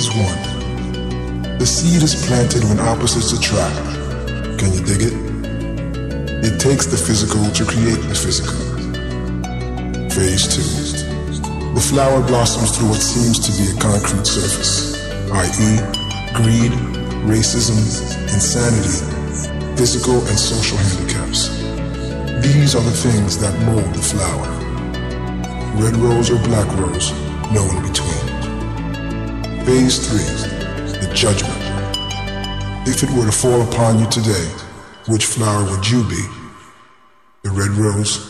Phase 1. The seed is planted when opposites attract. Can you dig it? It takes the physical to create the physical. Phase 2. The flower blossoms through what seems to be a concrete surface, i.e., greed, racism, insanity, physical and social handicaps. These are the things that mold the flower. Red rose or black rose, no in between. Phase 3, the judgment. If it were to fall upon you today, which flower would you be? The red rose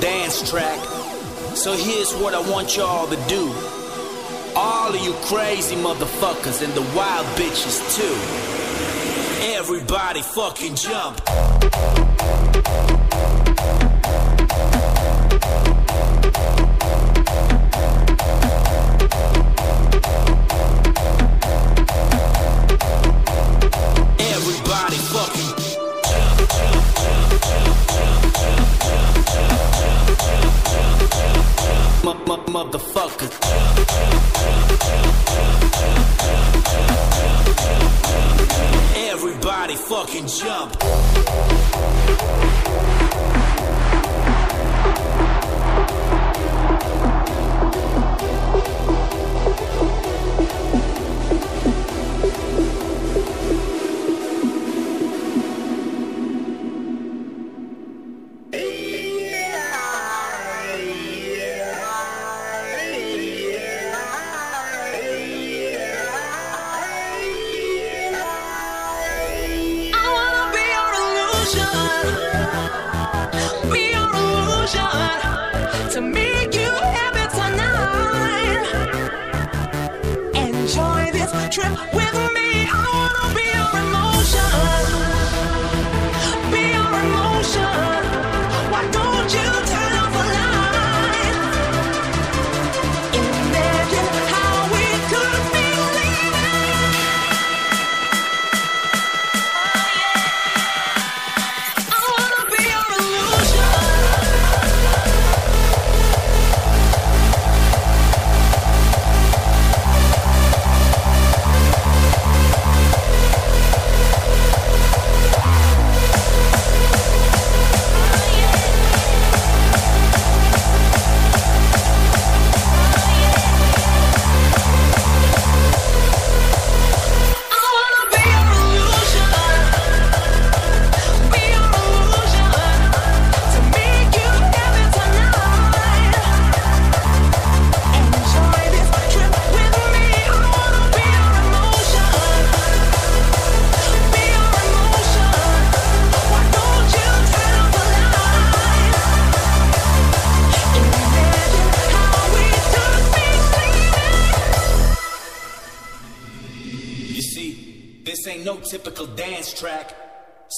dance track. So here's what I want y'all to do. All of you crazy motherfuckers and the wild bitches too. Everybody fucking jump.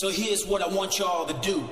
So here's what I want y'all to do.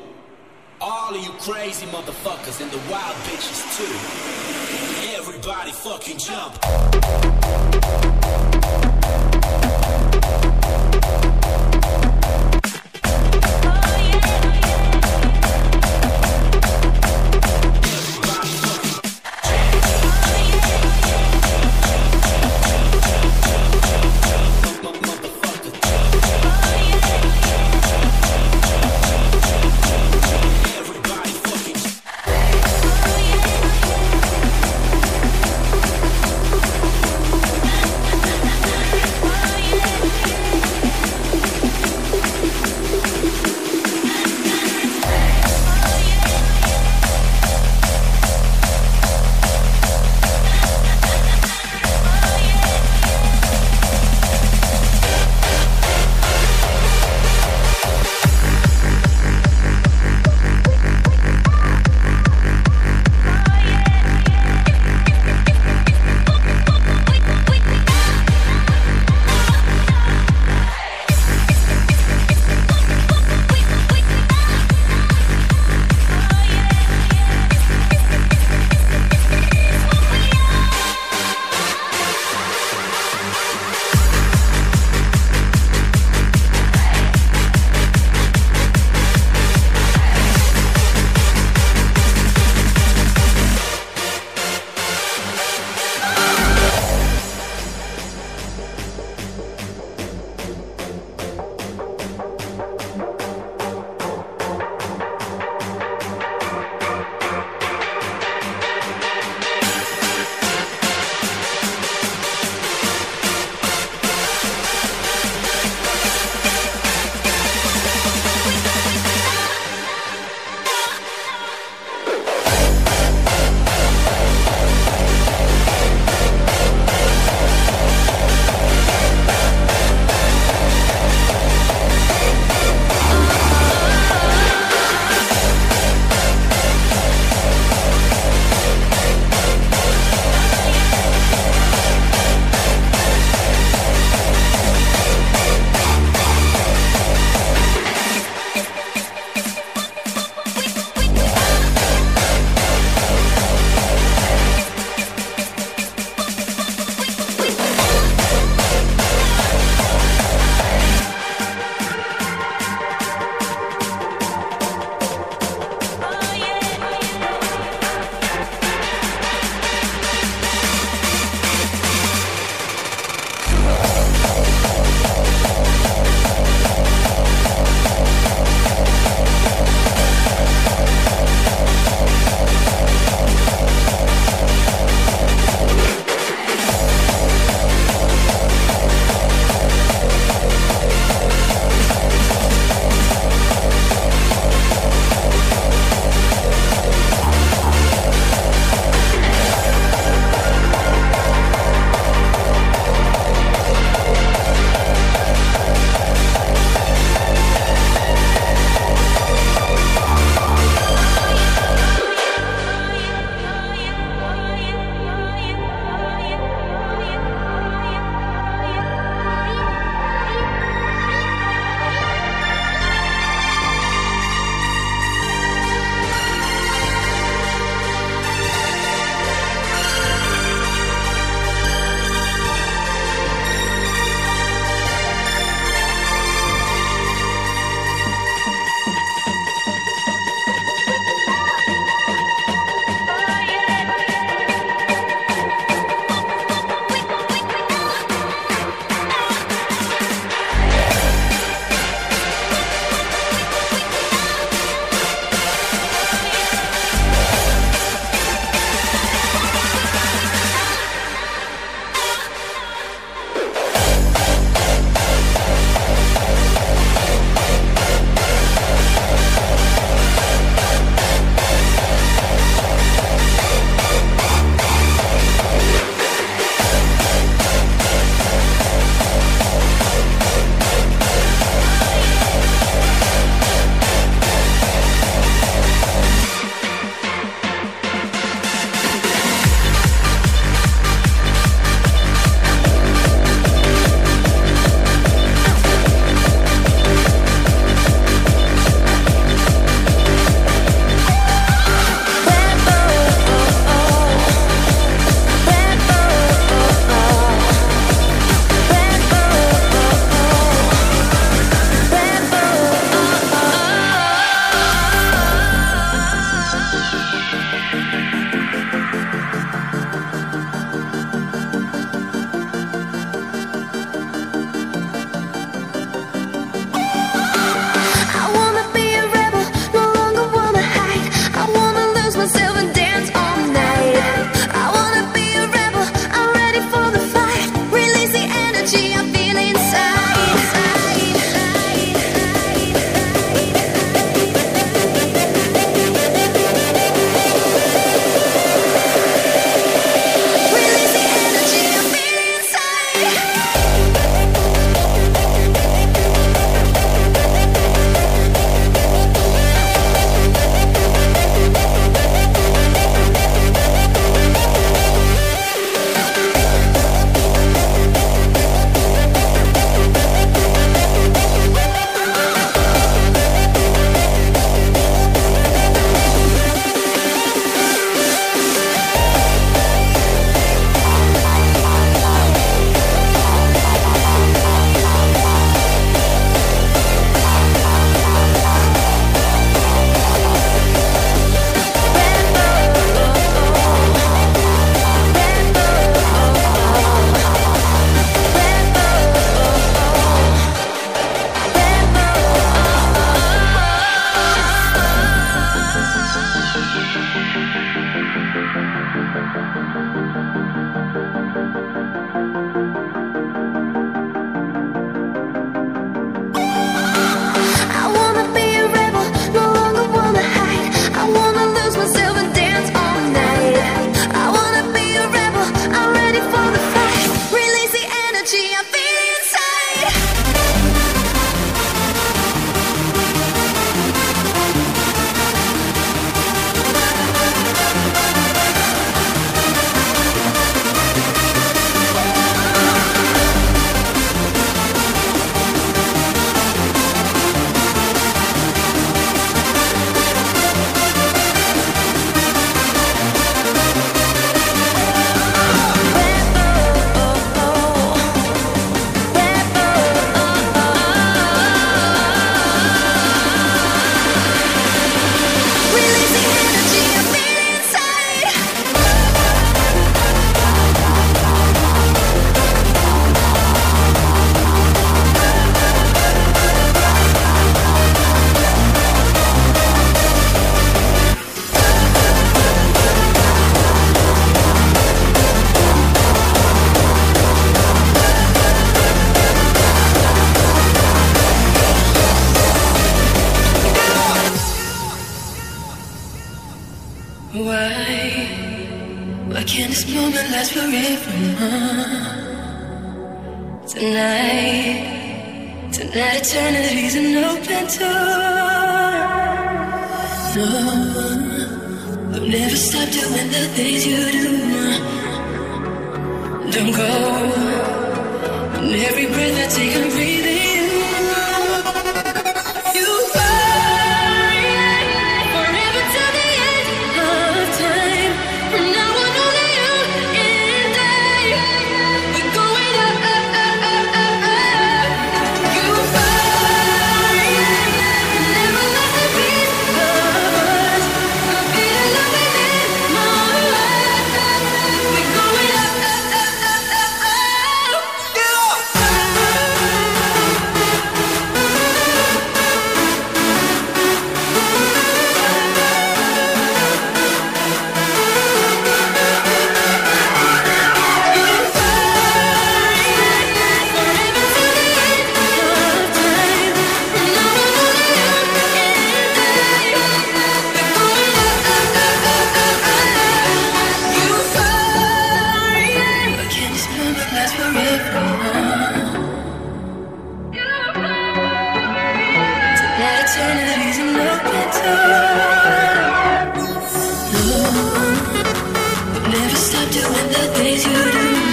never stop doing the things you do.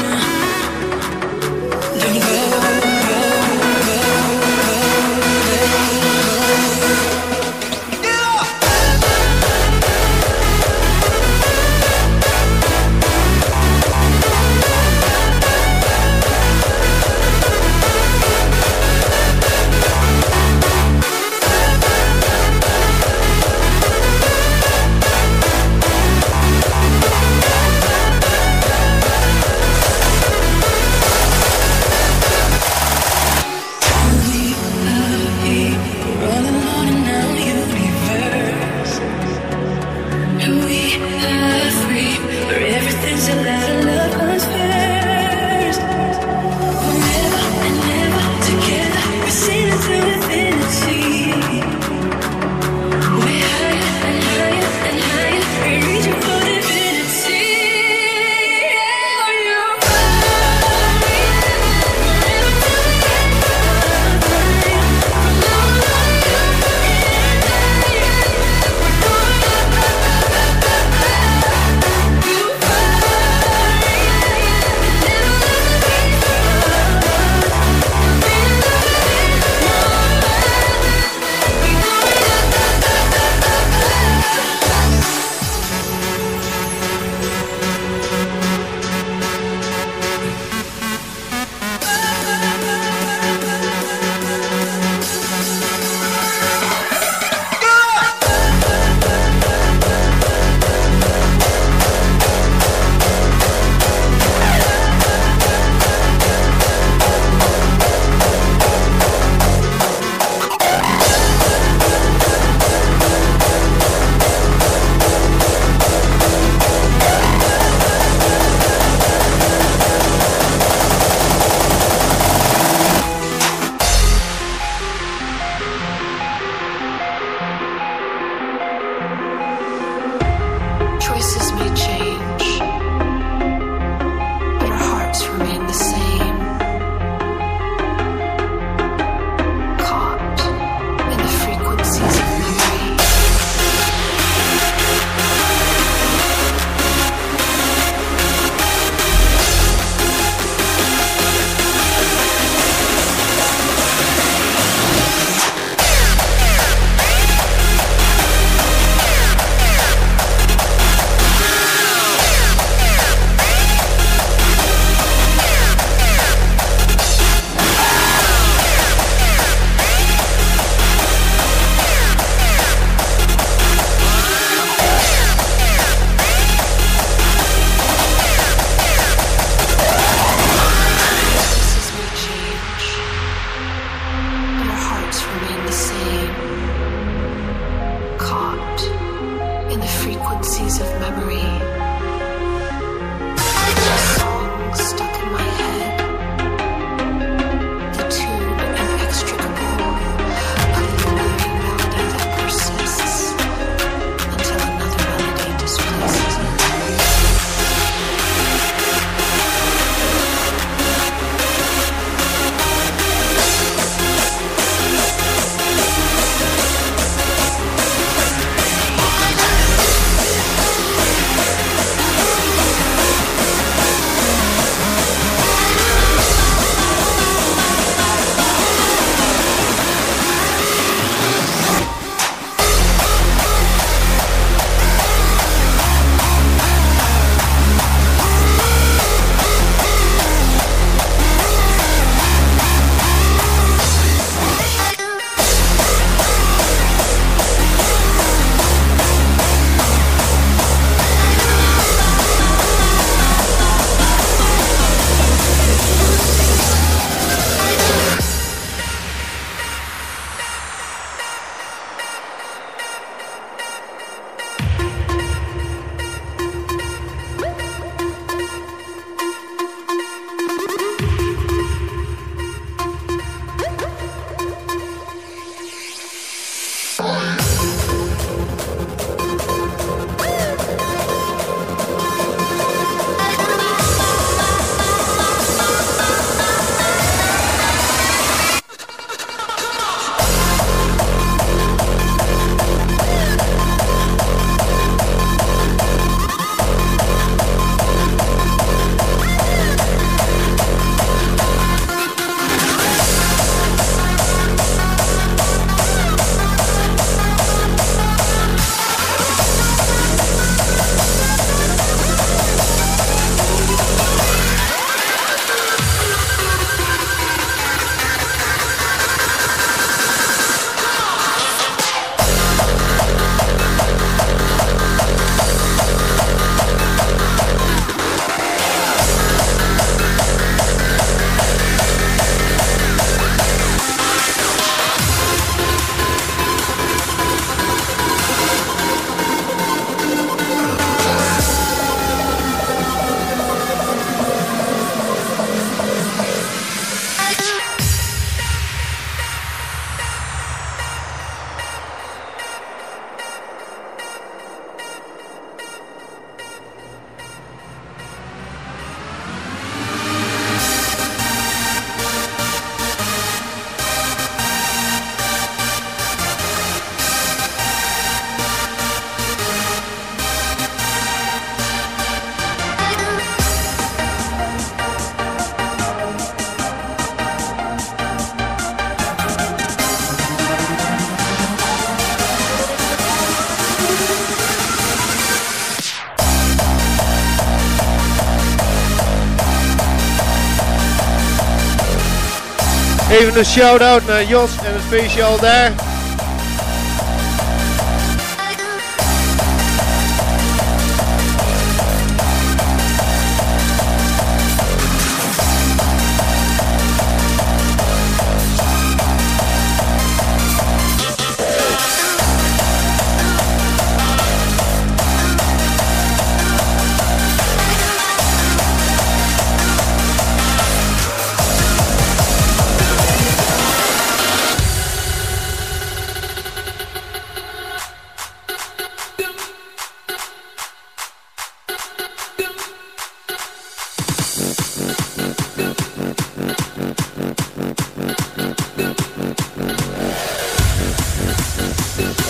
Even een shout-out naar Jos en het feestje al daar.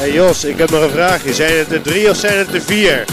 Hey Jos, ik heb nog een vraagje. Zijn het er drie of zijn het er vier?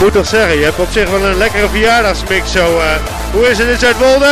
Moet toch zeggen, je hebt op zich wel een lekkere verjaardagsmix zo. Uh, hoe is het in Zuidwolde?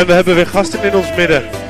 En we hebben weer gasten in ons midden.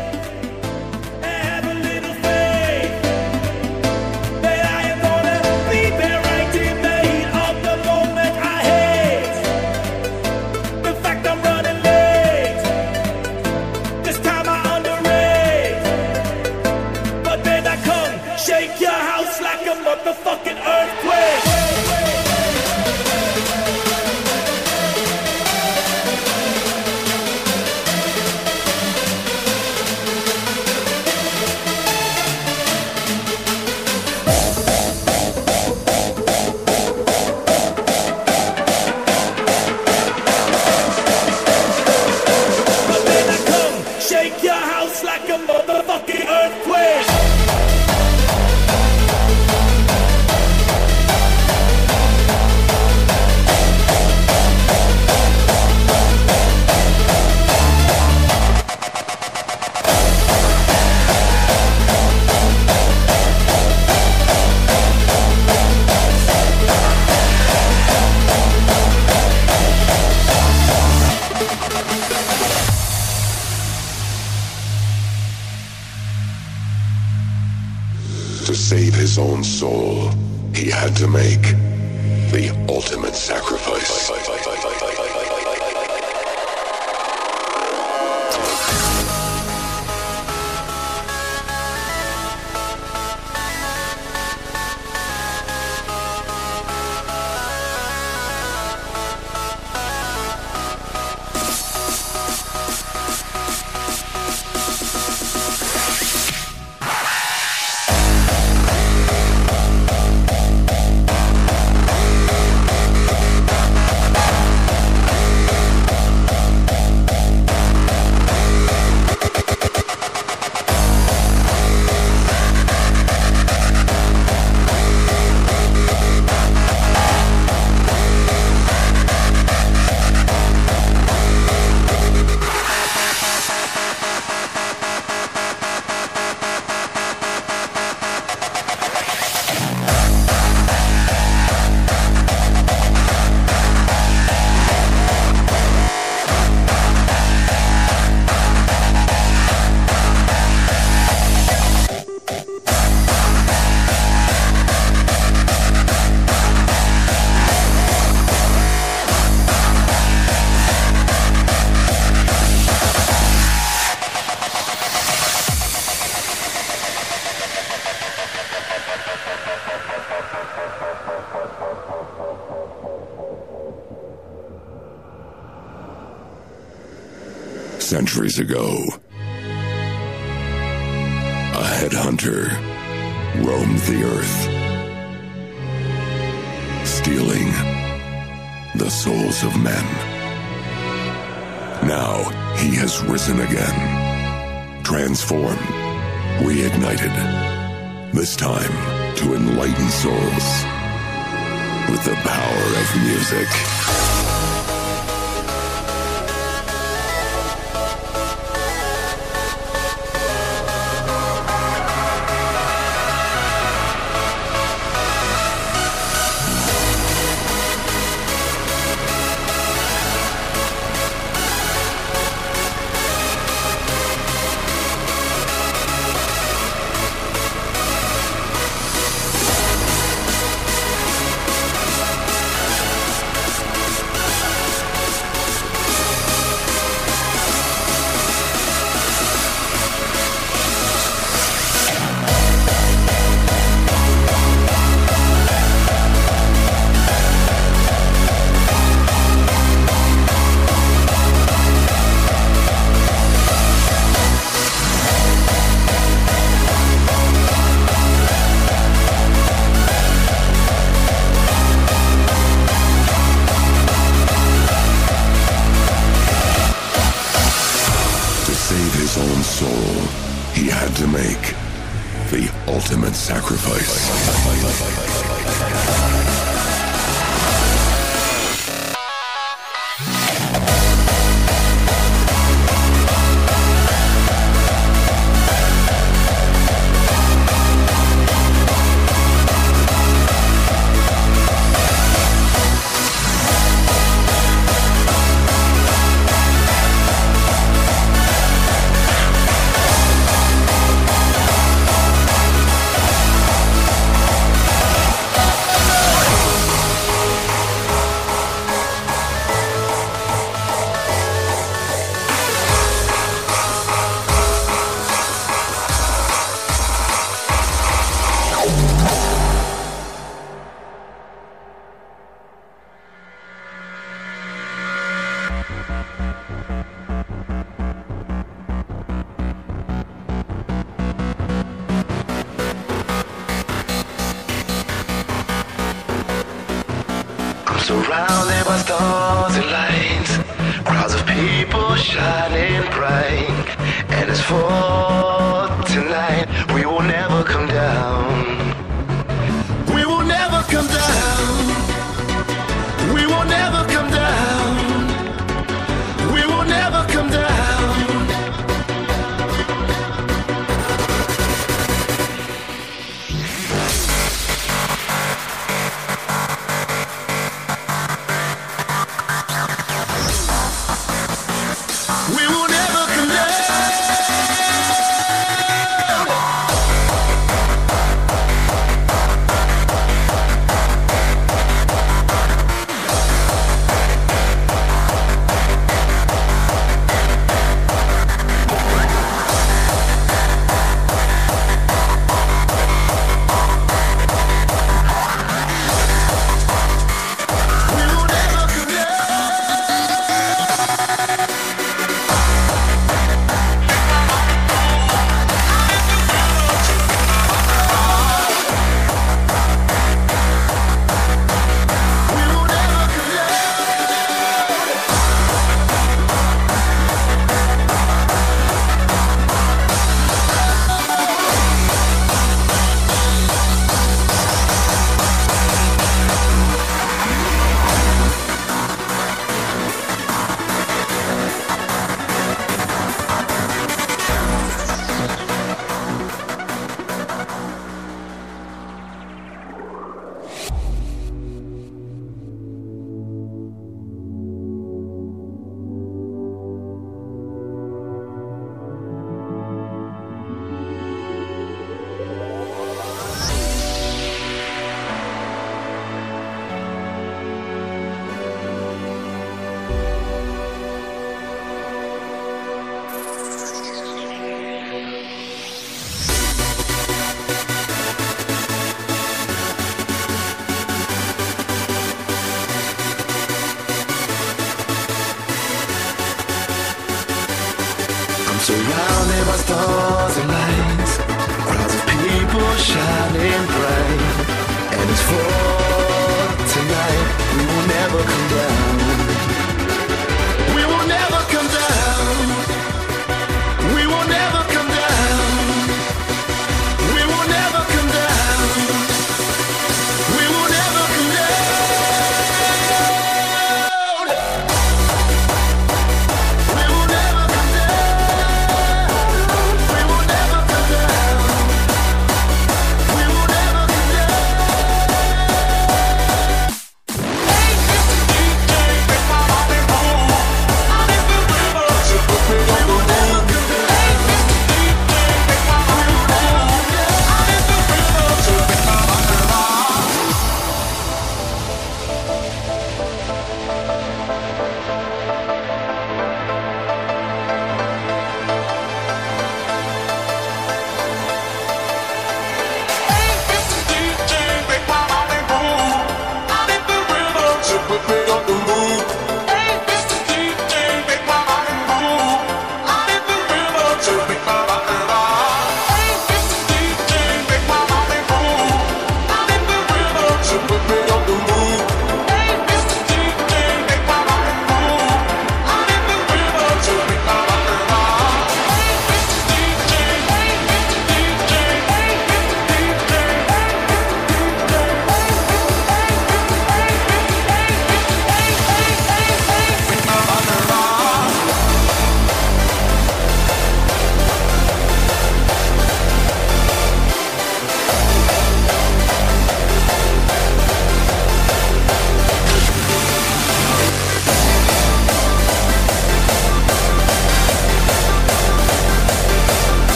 Centuries ago. A headhunter roamed the earth, stealing the souls of men. Now he has risen again, transformed, reignited, this time to enlighten souls with the power of music.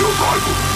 Ready arrival.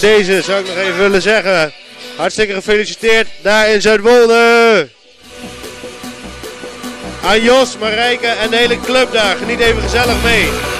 deze zou ik nog even willen zeggen. Hartstikke gefeliciteerd daar in Zuidwolde. Aan Jos, Marijke en de hele club daar. Geniet even gezellig mee.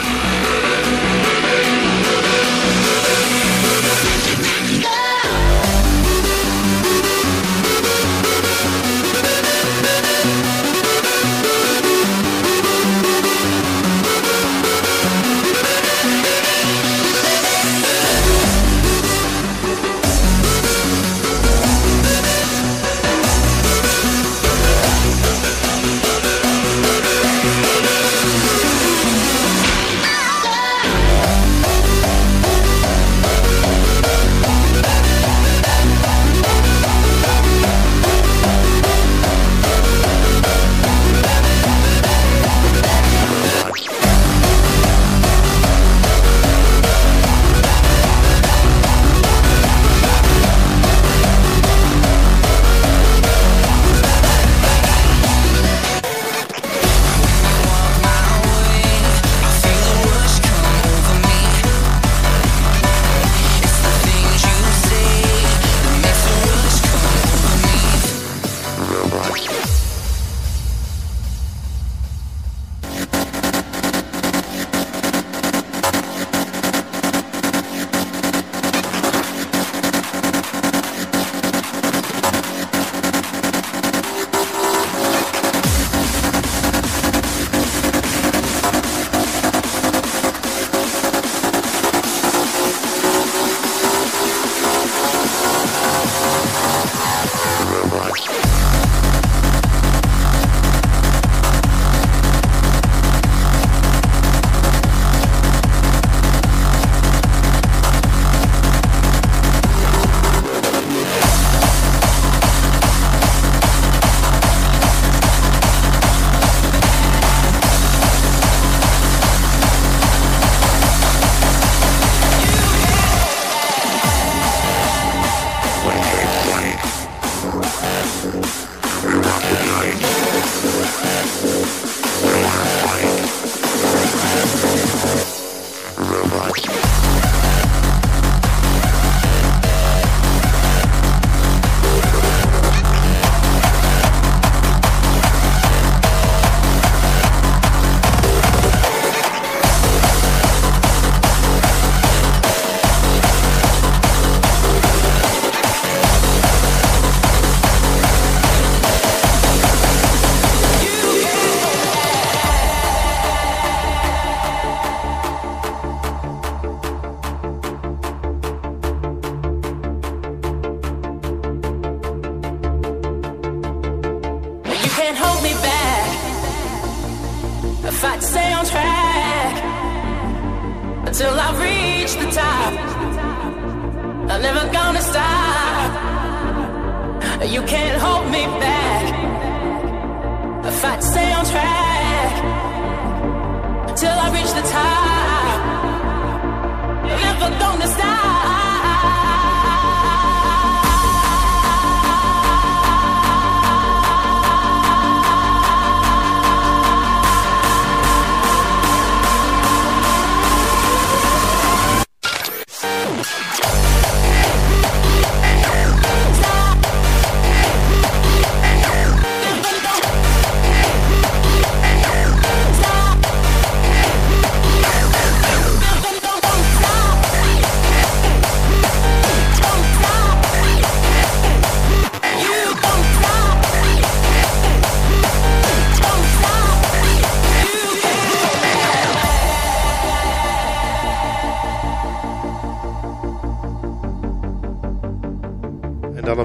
En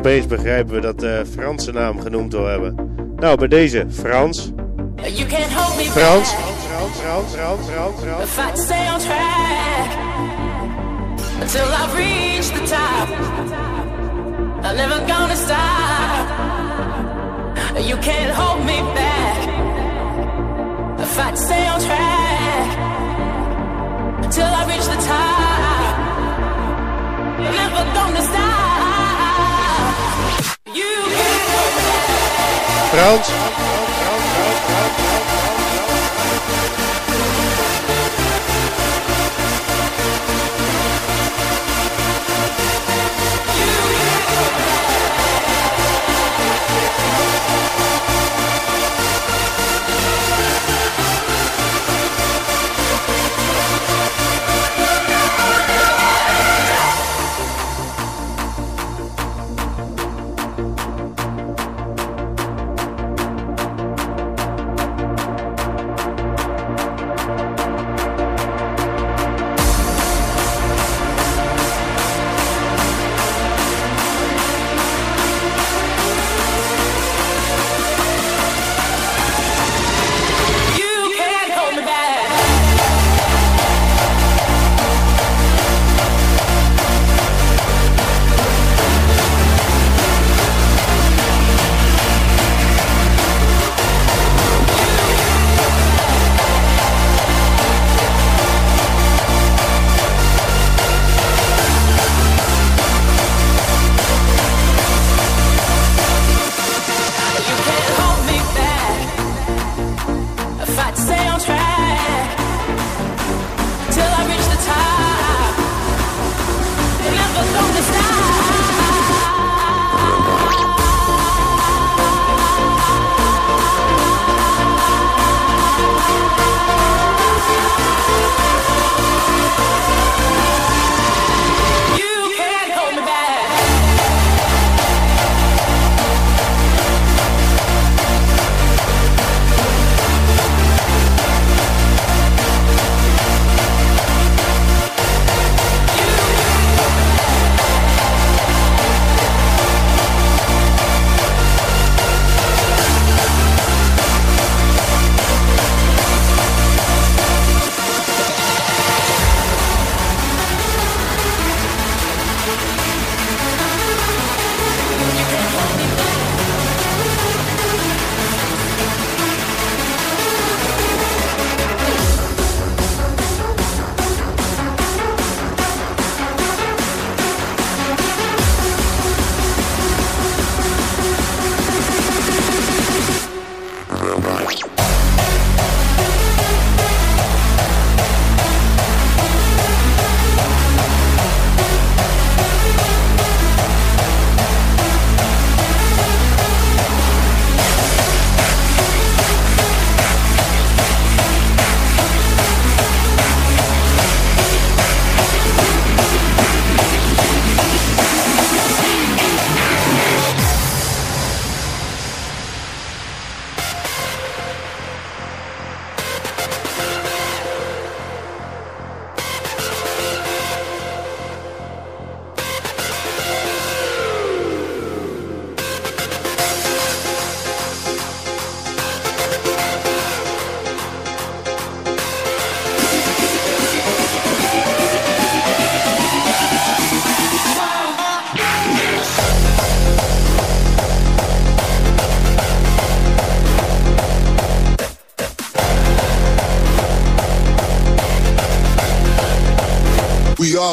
dan opeens begrijpen we dat de Franse naam genoemd wil hebben. Nou, bij deze, Frans. You can't hold me Frans. Frans, Frans, Frans, Frans, Frans. Stay on track until I reach the top. I'm never gonna stop. You can't hold me back. Fight to stay on track till I reach the top. I'm never gonna stop. Pronto.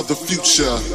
The future.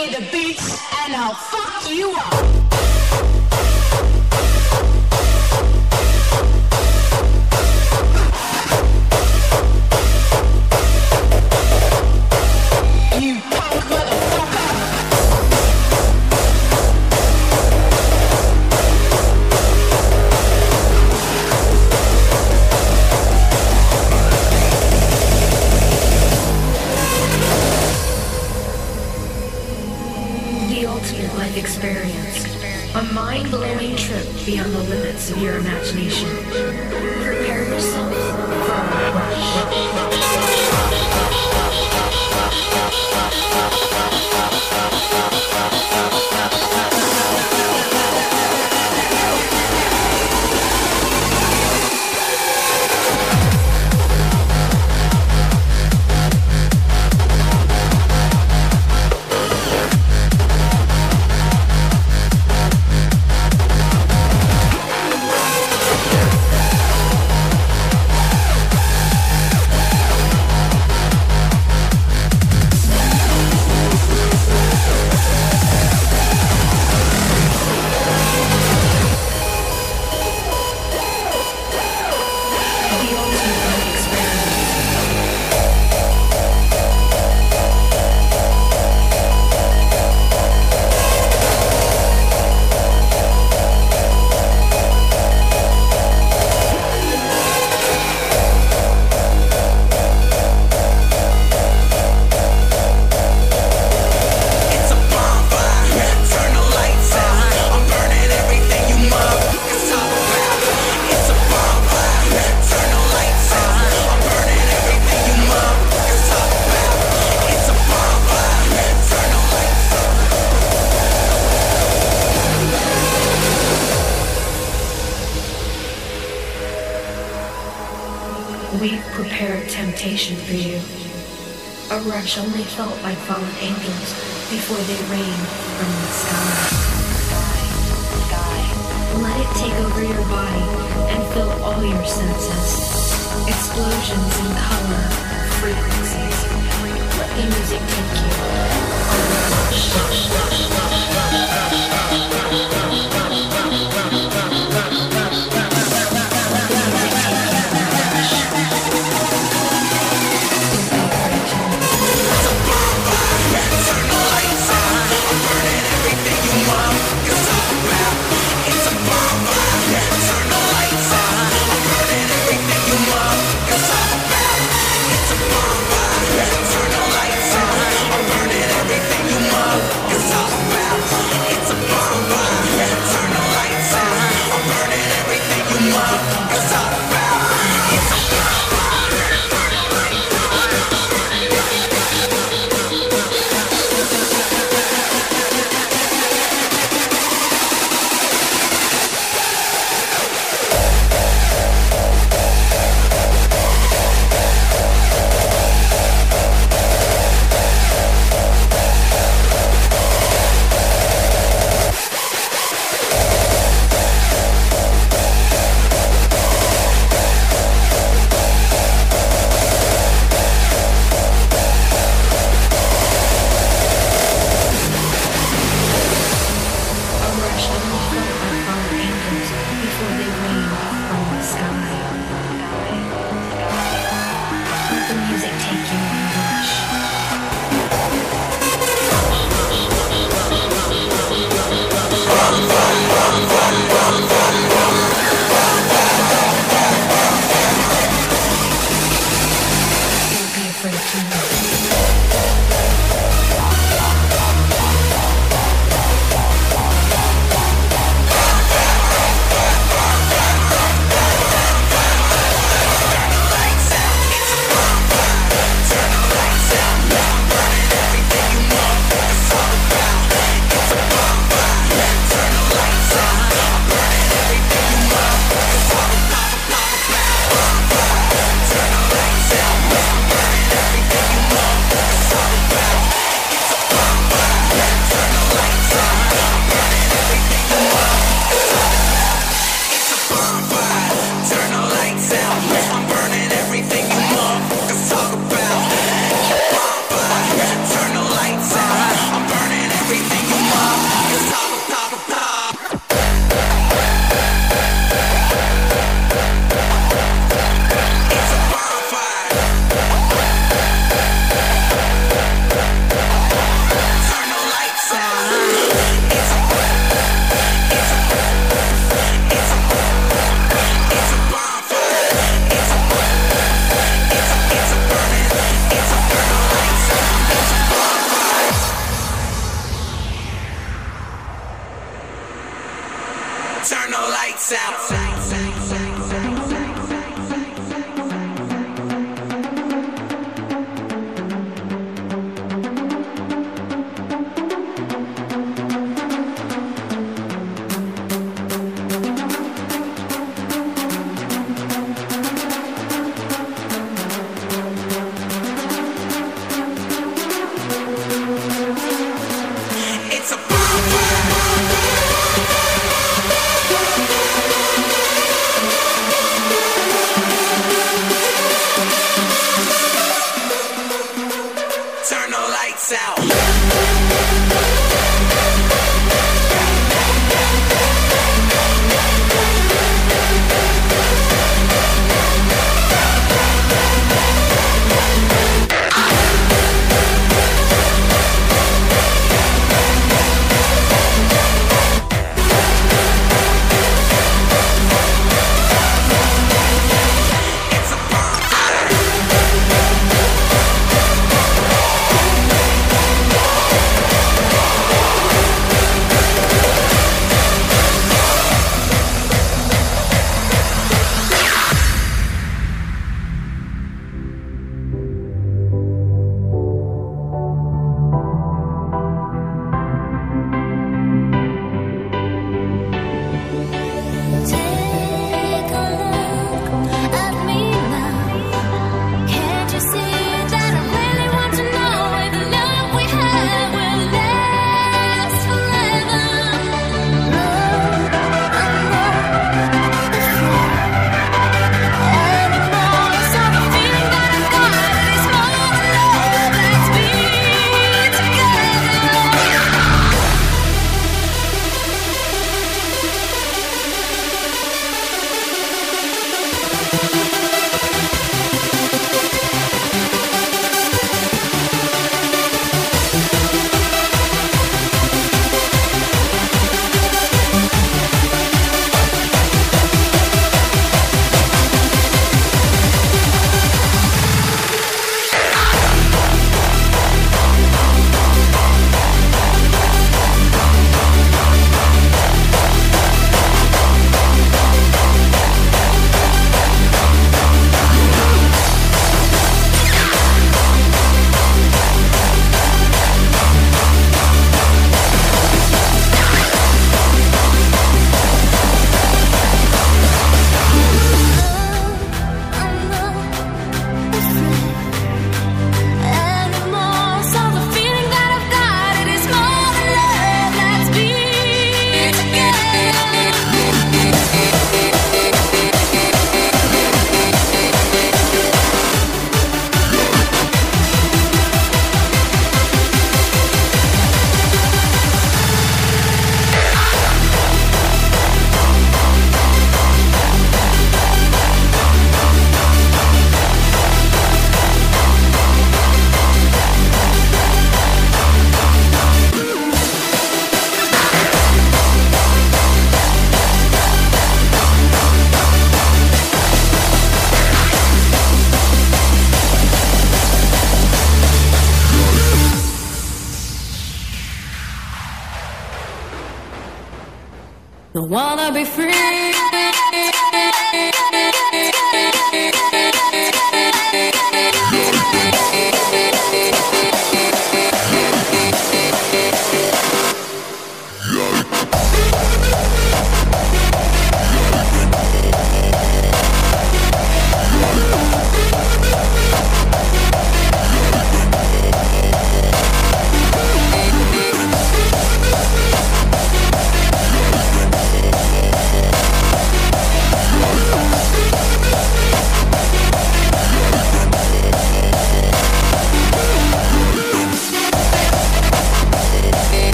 hear the beats and I'll fuck you up.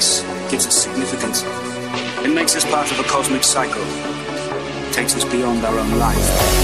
Space gives us significance. It makes us part of a cosmic cycle. takes us beyond our own life.